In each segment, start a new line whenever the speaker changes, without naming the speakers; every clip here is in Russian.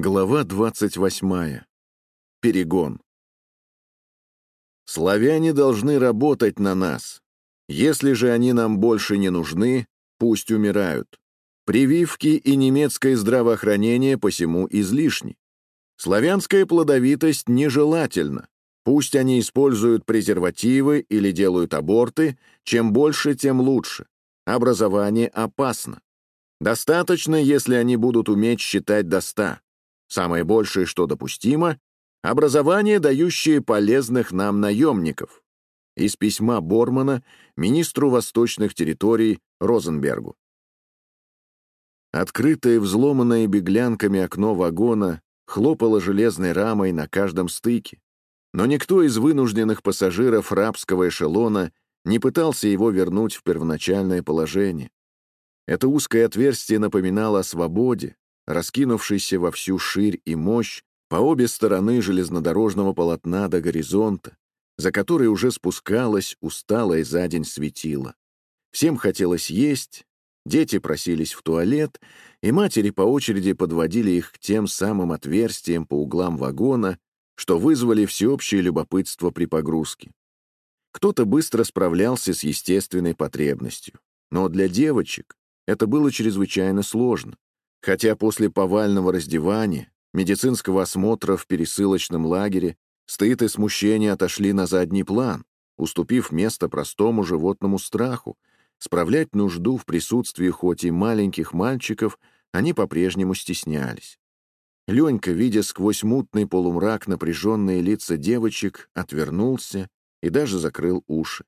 Глава 28. Перегон. Славяне должны работать на нас. Если же они нам больше не нужны, пусть умирают. Прививки и немецкое здравоохранение посему излишни. Славянская плодовитость нежелательна. Пусть они используют презервативы или делают аборты, чем больше, тем лучше. Образование опасно. Достаточно, если они будут уметь считать до ста. Самое большее, что допустимо — образование, дающее полезных нам наемников. Из письма Бормана министру восточных территорий Розенбергу. Открытое взломанное беглянками окно вагона хлопало железной рамой на каждом стыке, но никто из вынужденных пассажиров рабского эшелона не пытался его вернуть в первоначальное положение. Это узкое отверстие напоминало о свободе, раскинувшийся во всю ширь и мощь по обе стороны железнодорожного полотна до горизонта, за который уже спускалось усталое за день светило. Всем хотелось есть, дети просились в туалет, и матери по очереди подводили их к тем самым отверстиям по углам вагона, что вызвали всеобщее любопытство при погрузке. Кто-то быстро справлялся с естественной потребностью, но для девочек это было чрезвычайно сложно. Хотя после повального раздевания, медицинского осмотра в пересылочном лагере, стыд и смущение отошли на задний план, уступив место простому животному страху, справлять нужду в присутствии хоть и маленьких мальчиков они по-прежнему стеснялись. Ленька, видя сквозь мутный полумрак напряженные лица девочек, отвернулся и даже закрыл уши.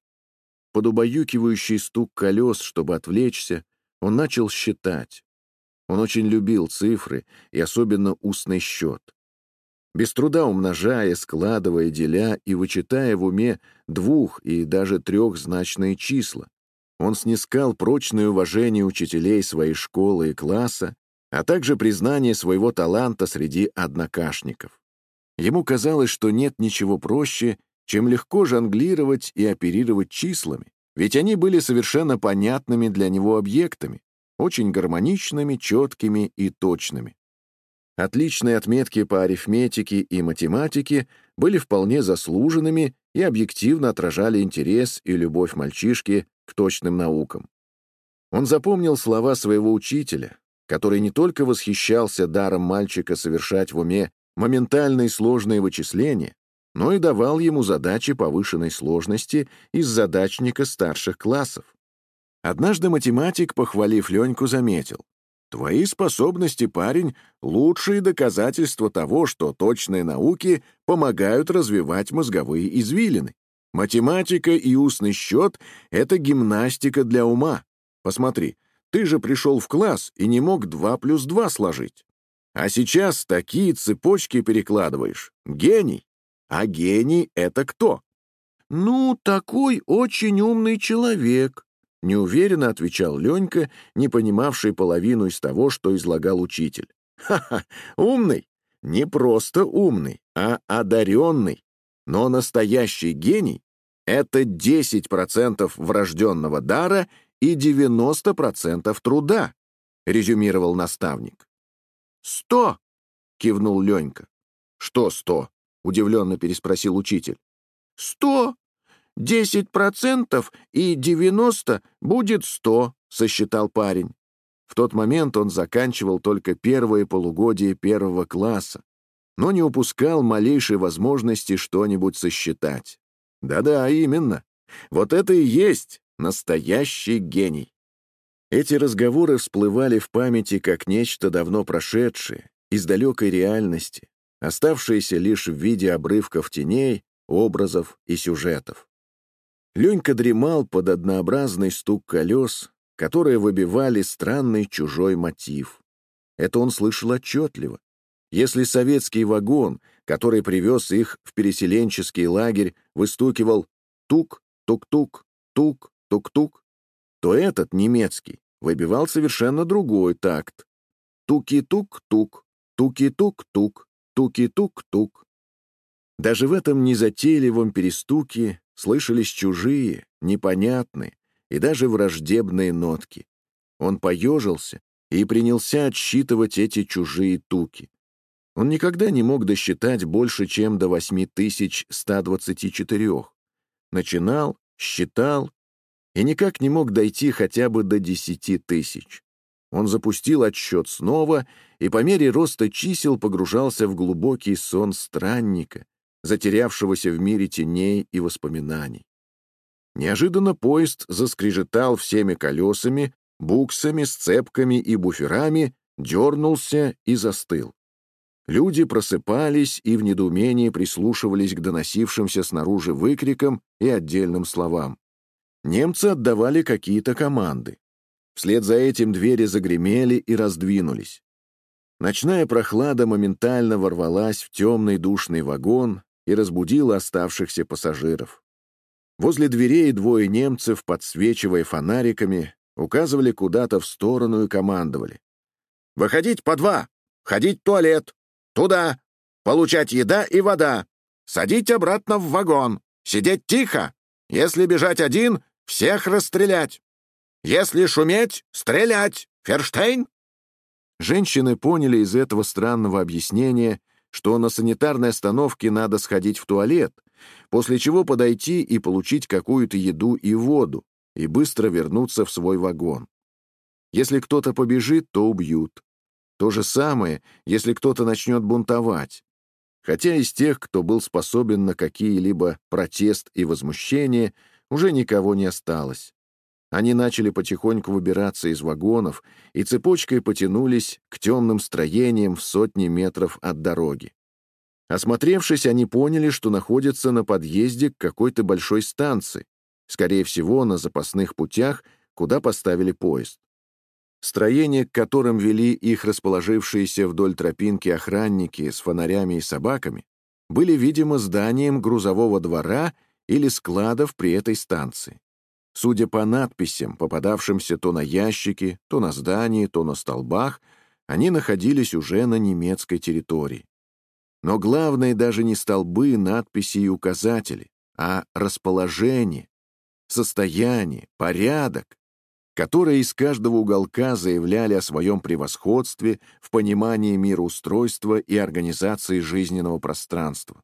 Под убаюкивающий стук колес, чтобы отвлечься, он начал считать. Он очень любил цифры и особенно устный счет. Без труда умножая, складывая, деля и вычитая в уме двух- и даже трехзначные числа, он снискал прочное уважение учителей своей школы и класса, а также признание своего таланта среди однокашников. Ему казалось, что нет ничего проще, чем легко жонглировать и оперировать числами, ведь они были совершенно понятными для него объектами, очень гармоничными, четкими и точными. Отличные отметки по арифметике и математике были вполне заслуженными и объективно отражали интерес и любовь мальчишки к точным наукам. Он запомнил слова своего учителя, который не только восхищался даром мальчика совершать в уме моментальные сложные вычисления, но и давал ему задачи повышенной сложности из задачника старших классов. Однажды математик, похвалив Леньку, заметил. «Твои способности, парень, — лучшие доказательства того, что точные науки помогают развивать мозговые извилины. Математика и устный счет — это гимнастика для ума. Посмотри, ты же пришел в класс и не мог два плюс два сложить. А сейчас такие цепочки перекладываешь. Гений. А гений — это кто? Ну, такой очень умный человек, Неуверенно отвечал Ленька, не понимавший половину из того, что излагал учитель. «Ха-ха, умный? Не просто умный, а одаренный. Но настоящий гений — это 10% врожденного дара и 90% труда», — резюмировал наставник. «Сто!» — кивнул Ленька. «Что сто?» — удивленно переспросил учитель. «Сто!» «Десять процентов и девяносто будет сто», — сосчитал парень. В тот момент он заканчивал только первое полугодие первого класса, но не упускал малейшей возможности что-нибудь сосчитать. Да-да, именно. Вот это и есть настоящий гений. Эти разговоры всплывали в памяти как нечто давно прошедшее, из далекой реальности, оставшееся лишь в виде обрывков теней, образов и сюжетов. Ленька дремал под однообразный стук колес, которые выбивали странный чужой мотив. Это он слышал отчетливо. Если советский вагон, который привез их в переселенческий лагерь, выстукивал тук, тук-тук, тук, тук-тук, то этот, немецкий, выбивал совершенно другой такт. Туки-тук-тук, туки-тук-тук, туки-тук-тук. Даже в этом незатейливом перестуке слышались чужие, непонятные и даже враждебные нотки. Он поежился и принялся отсчитывать эти чужие туки. Он никогда не мог досчитать больше, чем до 8124. Начинал, считал и никак не мог дойти хотя бы до 10 тысяч. Он запустил отсчет снова и по мере роста чисел погружался в глубокий сон странника, затерявшегося в мире теней и воспоминаний. Неожиданно поезд заскрежетал всеми колесами, буксами, сцепками и буферами, дернулся и застыл. Люди просыпались и в недоумении прислушивались к доносившимся снаружи выкрикам и отдельным словам. Немцы отдавали какие-то команды. Вслед за этим двери загремели и раздвинулись. Ночная прохлада моментально ворвалась в темный душный вагон и разбудила оставшихся пассажиров. Возле дверей двое немцев, подсвечивая фонариками, указывали куда-то в сторону и командовали. «Выходить по два! Ходить в туалет! Туда! Получать еда и вода! Садить обратно в вагон! Сидеть тихо! Если бежать один, всех расстрелять! Если шуметь, стрелять! Ферштейн!» Женщины поняли из этого странного объяснения, что на санитарной остановке надо сходить в туалет, после чего подойти и получить какую-то еду и воду, и быстро вернуться в свой вагон. Если кто-то побежит, то убьют. То же самое, если кто-то начнет бунтовать. Хотя из тех, кто был способен на какие-либо протест и возмущение, уже никого не осталось. Они начали потихоньку выбираться из вагонов и цепочкой потянулись к темным строениям в сотни метров от дороги. Осмотревшись, они поняли, что находятся на подъезде к какой-то большой станции, скорее всего, на запасных путях, куда поставили поезд. Строения, к которым вели их расположившиеся вдоль тропинки охранники с фонарями и собаками, были, видимо, зданием грузового двора или складов при этой станции. Судя по надписям, попадавшимся то на ящике, то на здании, то на столбах, они находились уже на немецкой территории. Но главное даже не столбы, надписи и указатели, а расположение, состояние, порядок, которые из каждого уголка заявляли о своем превосходстве в понимании мироустройства и организации жизненного пространства.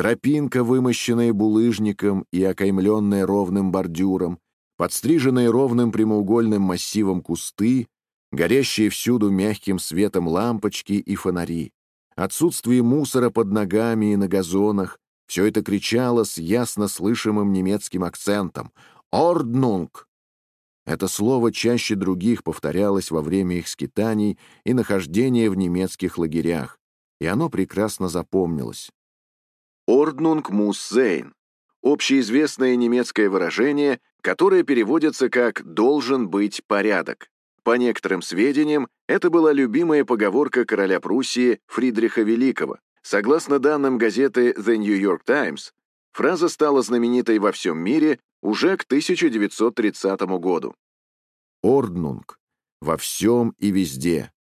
Тропинка, вымощенная булыжником и окаймленная ровным бордюром, подстриженные ровным прямоугольным массивом кусты, горящие всюду мягким светом лампочки и фонари, отсутствие мусора под ногами и на газонах, все это кричало с ясно слышимым немецким акцентом «Орднунг!». Это слово чаще других повторялось во время их скитаний и нахождения в немецких лагерях, и оно прекрасно запомнилось. «Орднунг мус зейн» — общеизвестное немецкое выражение, которое переводится как «должен быть порядок». По некоторым сведениям, это была любимая поговорка короля Пруссии Фридриха Великого, Согласно данным газеты The New York Times, фраза стала знаменитой во всем мире уже к 1930 году. Орднунг. Во всем и везде.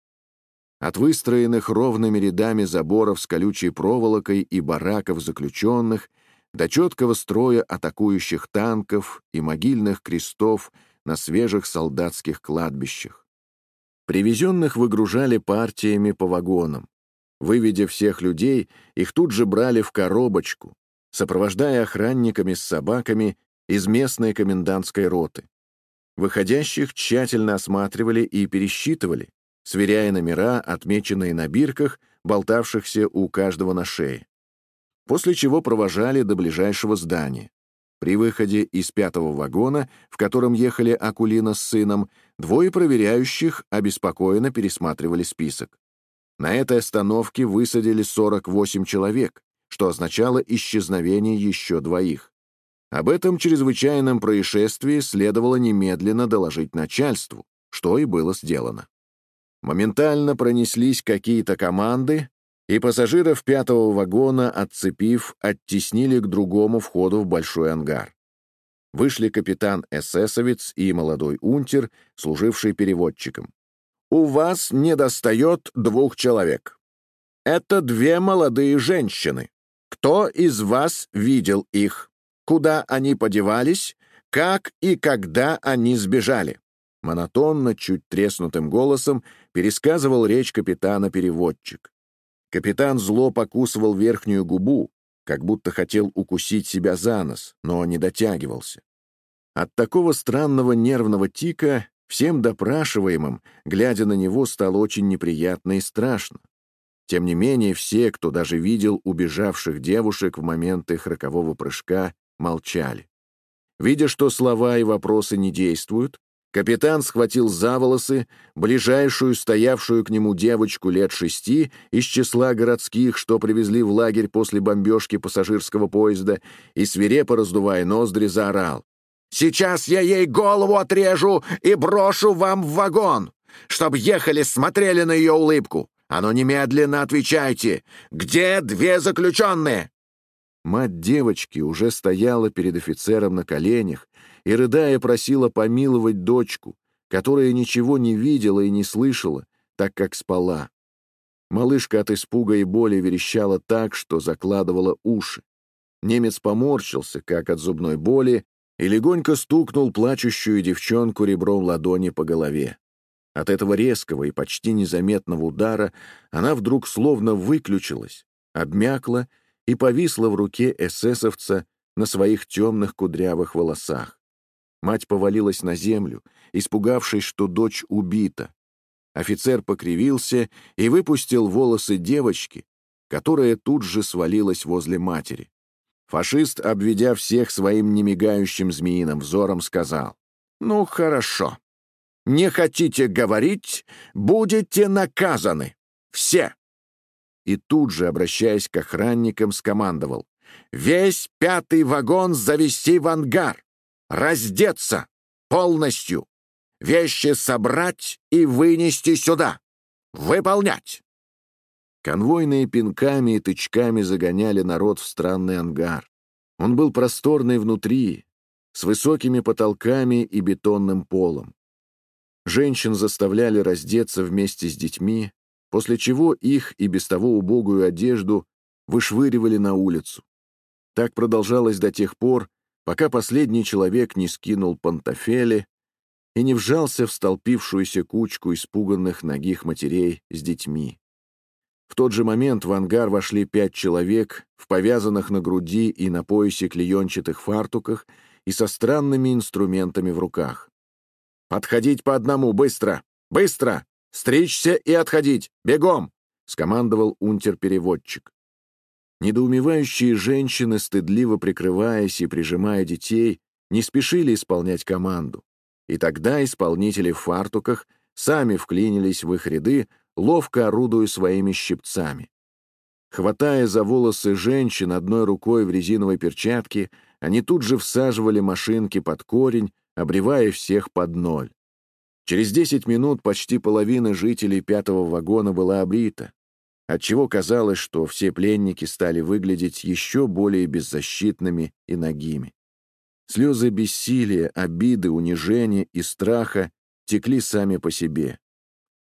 От выстроенных ровными рядами заборов с колючей проволокой и бараков заключенных до четкого строя атакующих танков и могильных крестов на свежих солдатских кладбищах. Привезенных выгружали партиями по вагонам. Выведя всех людей, их тут же брали в коробочку, сопровождая охранниками с собаками из местной комендантской роты. Выходящих тщательно осматривали и пересчитывали, сверяя номера, отмеченные на бирках, болтавшихся у каждого на шее. После чего провожали до ближайшего здания. При выходе из пятого вагона, в котором ехали Акулина с сыном, двое проверяющих обеспокоенно пересматривали список. На этой остановке высадили 48 человек, что означало исчезновение еще двоих. Об этом чрезвычайном происшествии следовало немедленно доложить начальству, что и было сделано. Моментально пронеслись какие-то команды, и пассажиров пятого вагона, отцепив, оттеснили к другому входу в большой ангар. Вышли капитан эсэсовец и молодой унтер, служивший переводчиком у вас недостает двух человек. Это две молодые женщины. Кто из вас видел их? Куда они подевались? Как и когда они сбежали?» Монотонно, чуть треснутым голосом пересказывал речь капитана-переводчик. Капитан зло покусывал верхнюю губу, как будто хотел укусить себя за нос, но не дотягивался. От такого странного нервного тика всем допрашиваемым, глядя на него, стало очень неприятно и страшно. Тем не менее, все, кто даже видел убежавших девушек в момент их рокового прыжка, молчали. Видя, что слова и вопросы не действуют, Капитан схватил за волосы ближайшую стоявшую к нему девочку лет шести из числа городских, что привезли в лагерь после бомбежки пассажирского поезда, и, свирепо раздувая ноздри, заорал. «Сейчас я ей голову отрежу и брошу вам в вагон, чтобы ехали, смотрели на ее улыбку. А ну немедленно отвечайте, где две заключенные?» Мать девочки уже стояла перед офицером на коленях и, рыдая, просила помиловать дочку, которая ничего не видела и не слышала, так как спала. Малышка от испуга и боли верещала так, что закладывала уши. Немец поморщился, как от зубной боли, и легонько стукнул плачущую девчонку ребром ладони по голове. От этого резкого и почти незаметного удара она вдруг словно выключилась, обмякла и повисла в руке эсэсовца на своих темных кудрявых волосах. Мать повалилась на землю, испугавшись, что дочь убита. Офицер покривился и выпустил волосы девочки, которая тут же свалилась возле матери. Фашист, обведя всех своим немигающим змеиным взором, сказал, «Ну, хорошо. Не хотите говорить, будете наказаны. Все!» И тут же, обращаясь к охранникам, скомандовал, «Весь пятый вагон завести в ангар! Раздеться полностью, вещи собрать и вынести сюда. Выполнять!» Конвойные пинками и тычками загоняли народ в странный ангар. Он был просторный внутри, с высокими потолками и бетонным полом. Женщин заставляли раздеться вместе с детьми, после чего их и без того убогую одежду вышвыривали на улицу. Так продолжалось до тех пор, пока последний человек не скинул пантофели и не вжался в столпившуюся кучку испуганных ногих матерей с детьми. В тот же момент в ангар вошли пять человек в повязанных на груди и на поясе клеенчатых фартуках и со странными инструментами в руках. «Подходить по одному, быстро! Быстро! Стричься и отходить! Бегом!» — скомандовал унтер-переводчик. Недоумевающие женщины, стыдливо прикрываясь и прижимая детей, не спешили исполнять команду. И тогда исполнители в фартуках сами вклинились в их ряды, ловко орудуя своими щипцами. Хватая за волосы женщин одной рукой в резиновой перчатке, они тут же всаживали машинки под корень, обревая всех под ноль. Через десять минут почти половина жителей пятого вагона была обрита отчего казалось, что все пленники стали выглядеть еще более беззащитными и нагими. Слезы бессилия, обиды, унижения и страха текли сами по себе.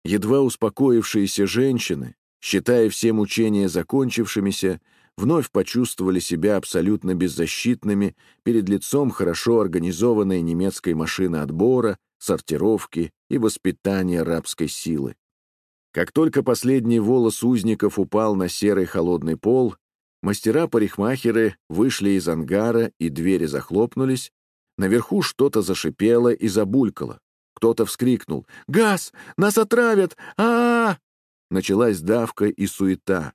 Едва успокоившиеся женщины, считая все мучения закончившимися, вновь почувствовали себя абсолютно беззащитными перед лицом хорошо организованной немецкой машины отбора, сортировки и воспитания рабской силы. Как только последний волос узников упал на серый холодный пол, мастера-парикмахеры вышли из ангара, и двери захлопнулись. Наверху что-то зашипело и забулькало. Кто-то вскрикнул «Газ! Нас отравят! а а, -а Началась давка и суета.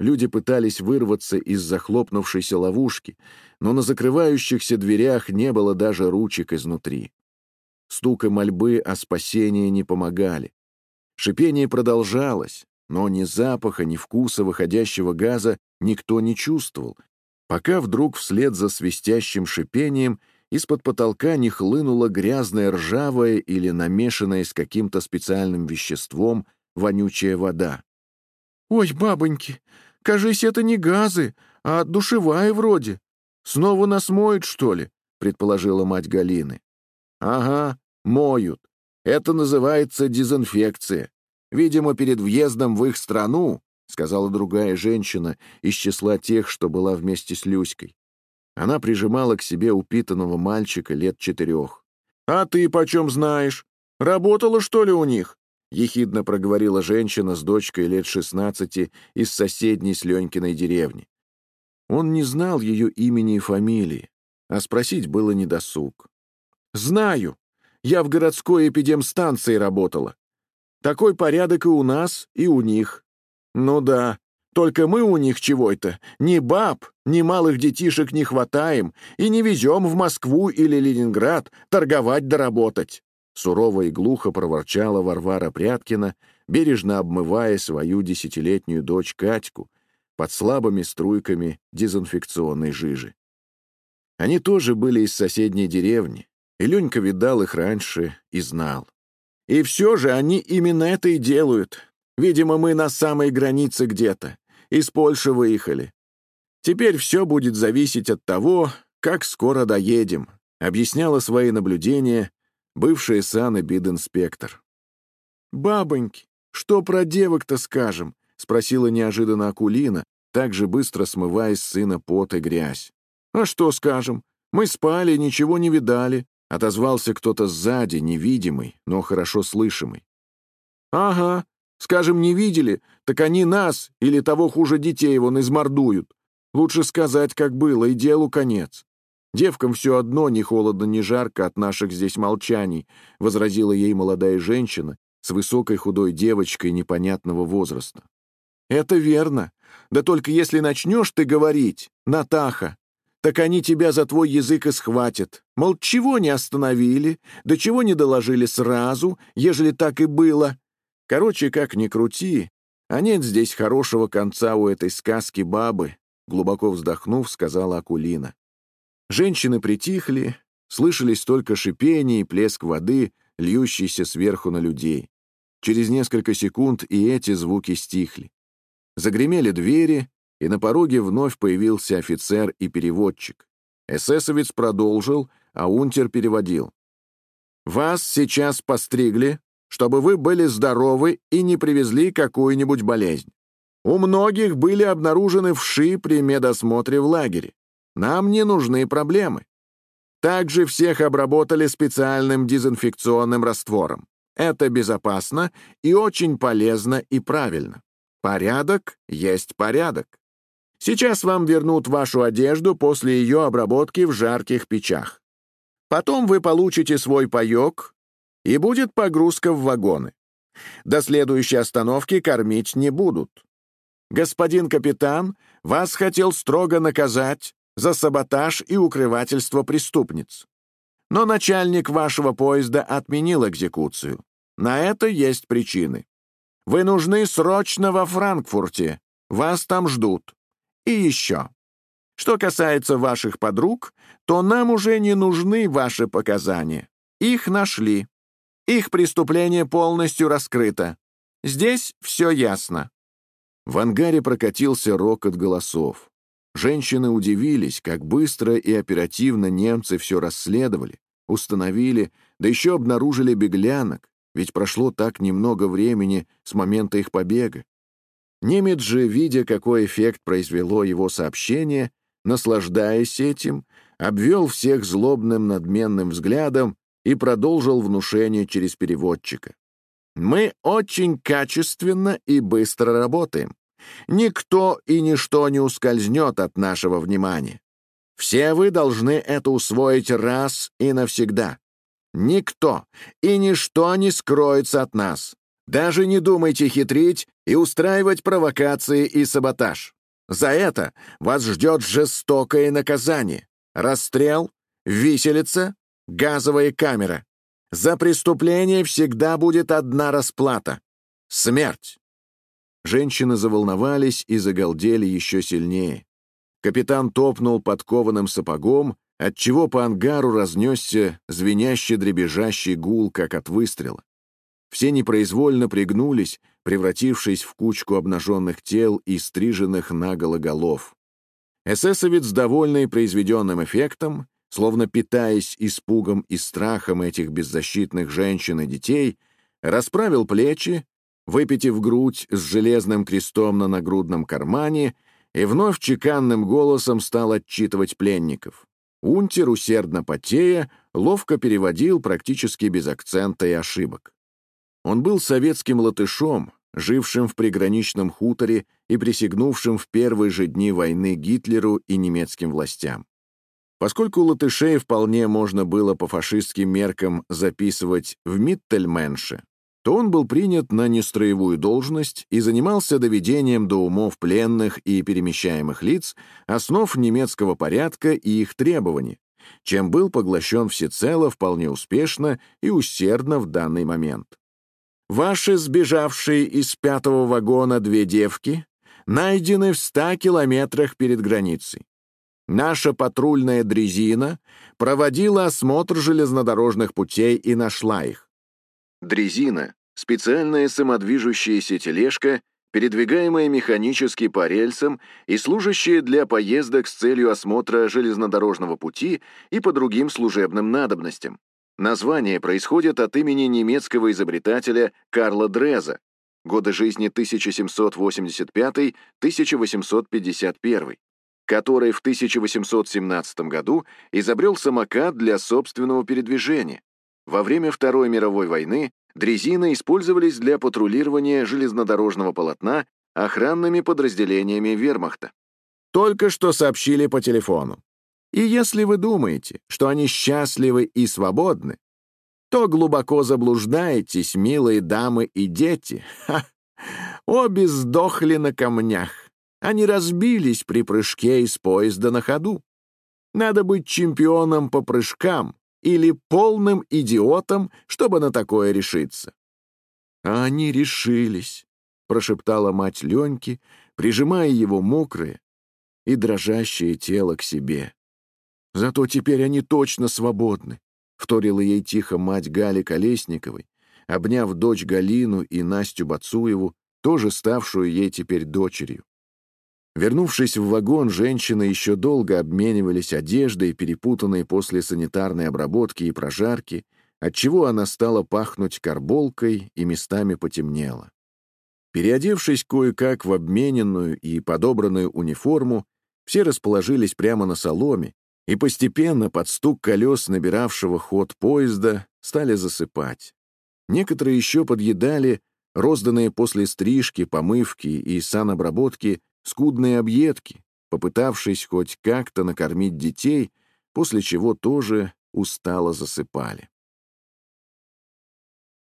Люди пытались вырваться из захлопнувшейся ловушки, но на закрывающихся дверях не было даже ручек изнутри. Стук и мольбы о спасении не помогали. Шипение продолжалось, но ни запаха, ни вкуса выходящего газа никто не чувствовал, пока вдруг вслед за свистящим шипением из-под потолка не хлынула грязная ржавая или намешанная с каким-то специальным веществом вонючая вода. «Ой, бабоньки, кажись, это не газы, а душевая вроде. Снова нас моют, что ли?» — предположила мать Галины. «Ага, моют. Это называется дезинфекция. Видимо, перед въездом в их страну, сказала другая женщина из числа тех, что была вместе с Люськой. Она прижимала к себе упитанного мальчика лет четырех. «А ты почем знаешь? Работала, что ли, у них? ехидно проговорила женщина с дочкой лет шестнадцати из соседней с Ленькиной деревни. Он не знал ее имени и фамилии, а спросить было недосуг. «Знаю. Я в городской эпидемстанции работала. Такой порядок и у нас, и у них. Ну да, только мы у них чего-то ни баб, ни малых детишек не хватаем и не везем в Москву или Ленинград торговать да работать. Сурово и глухо проворчала Варвара Пряткина, бережно обмывая свою десятилетнюю дочь Катьку под слабыми струйками дезинфекционной жижи. Они тоже были из соседней деревни, и Ленька видал их раньше и знал. И все же они именно это и делают. Видимо, мы на самой границе где-то. Из Польши выехали. Теперь все будет зависеть от того, как скоро доедем, объясняла свои наблюдения бывшая санэбид-инспектор. «Бабоньки, что про девок-то скажем?» — спросила неожиданно Акулина, так же быстро смывая с сына пот и грязь. «А что скажем? Мы спали, ничего не видали», — отозвался кто-то сзади, невидимый, но хорошо слышимый. «Ага, скажем, не видели, так они нас, или того хуже детей вон измордуют. Лучше сказать, как было, и делу конец. «Девкам все одно ни холодно, ни жарко от наших здесь молчаний», — возразила ей молодая женщина с высокой худой девочкой непонятного возраста. «Это верно. Да только если начнешь ты говорить, Натаха, так они тебя за твой язык и схватят. Мол, чего не остановили, да чего не доложили сразу, ежели так и было. Короче, как ни крути, а нет здесь хорошего конца у этой сказки бабы», глубоко вздохнув, сказала Акулина. Женщины притихли, слышались только шипение и плеск воды, льющийся сверху на людей. Через несколько секунд и эти звуки стихли. Загремели двери, и на пороге вновь появился офицер и переводчик. Эсэсовец продолжил, а унтер переводил. «Вас сейчас постригли, чтобы вы были здоровы и не привезли какую-нибудь болезнь. У многих были обнаружены вши при медосмотре в лагере. Нам не нужны проблемы. Также всех обработали специальным дезинфекционным раствором. Это безопасно и очень полезно и правильно. Порядок есть порядок. Сейчас вам вернут вашу одежду после ее обработки в жарких печах. Потом вы получите свой паек, и будет погрузка в вагоны. До следующей остановки кормить не будут. Господин капитан вас хотел строго наказать за саботаж и укрывательство преступниц. Но начальник вашего поезда отменил экзекуцию. На это есть причины. Вы нужны срочно во Франкфурте. Вас там ждут. И еще. Что касается ваших подруг, то нам уже не нужны ваши показания. Их нашли. Их преступление полностью раскрыто. Здесь все ясно. В ангаре прокатился рокот голосов. Женщины удивились, как быстро и оперативно немцы все расследовали, установили, да еще обнаружили беглянок, ведь прошло так немного времени с момента их побега. Немец же, видя, какой эффект произвело его сообщение, наслаждаясь этим, обвел всех злобным надменным взглядом и продолжил внушение через переводчика. «Мы очень качественно и быстро работаем. Никто и ничто не ускользнет от нашего внимания. Все вы должны это усвоить раз и навсегда. Никто и ничто не скроется от нас. Даже не думайте хитрить и устраивать провокации и саботаж. За это вас ждет жестокое наказание. Расстрел, виселица, газовая камера. За преступление всегда будет одна расплата — смерть. Женщины заволновались и загалдели еще сильнее. Капитан топнул подкованным сапогом, отчего по ангару разнесся звенящий дребезжащий гул, как от выстрела. Все непроизвольно пригнулись, превратившись в кучку обнаженных тел и стриженных наголо голов. Эсэсовец, довольный произведенным эффектом, словно питаясь испугом и страхом этих беззащитных женщин и детей, расправил плечи, выпитив грудь с железным крестом на нагрудном кармане, и вновь чеканным голосом стал отчитывать пленников. Унтер, усердно потея, ловко переводил практически без акцента и ошибок. Он был советским латышом, жившим в приграничном хуторе и присягнувшим в первые же дни войны Гитлеру и немецким властям. Поскольку латышей вполне можно было по фашистским меркам записывать в Миттельменше, то он был принят на нестроевую должность и занимался доведением до умов пленных и перемещаемых лиц основ немецкого порядка и их требований, чем был поглощен всецело вполне успешно и усердно в данный момент. Ваши сбежавшие из пятого вагона две девки найдены в ста километрах перед границей. Наша патрульная дрезина проводила осмотр железнодорожных путей и нашла их. Дрезина — специальная самодвижущаяся тележка, передвигаемая механически по рельсам и служащая для поездок с целью осмотра железнодорожного пути и по другим служебным надобностям. Название происходит от имени немецкого изобретателя Карла Дреза, годы жизни 1785-1851, который в 1817 году изобрел самокат для собственного передвижения. Во время Второй мировой войны дрезины использовались для патрулирования железнодорожного полотна охранными подразделениями вермахта. Только что сообщили по телефону. И если вы думаете, что они счастливы и свободны, то глубоко заблуждаетесь, милые дамы и дети. Ха! Обе сдохли на камнях. Они разбились при прыжке из поезда на ходу. Надо быть чемпионом по прыжкам или полным идиотом, чтобы на такое решиться. А они решились, — прошептала мать Леньки, прижимая его мокрое и дрожащее тело к себе. Зато теперь они точно свободны, — вторила ей тихо мать Гали Колесниковой, обняв дочь Галину и Настю Бацуеву, тоже ставшую ей теперь дочерью. Вернувшись в вагон, женщины еще долго обменивались одеждой, перепутанной после санитарной обработки и прожарки, отчего она стала пахнуть карболкой и местами потемнела. Переодевшись кое-как в обмененную и подобранную униформу, все расположились прямо на соломе, и постепенно под стук колес набиравшего ход поезда стали засыпать. Некоторые еще подъедали розданные после стрижки, помывки и санобработки скудные объедки, попытавшись хоть как-то накормить детей, после чего тоже устало засыпали.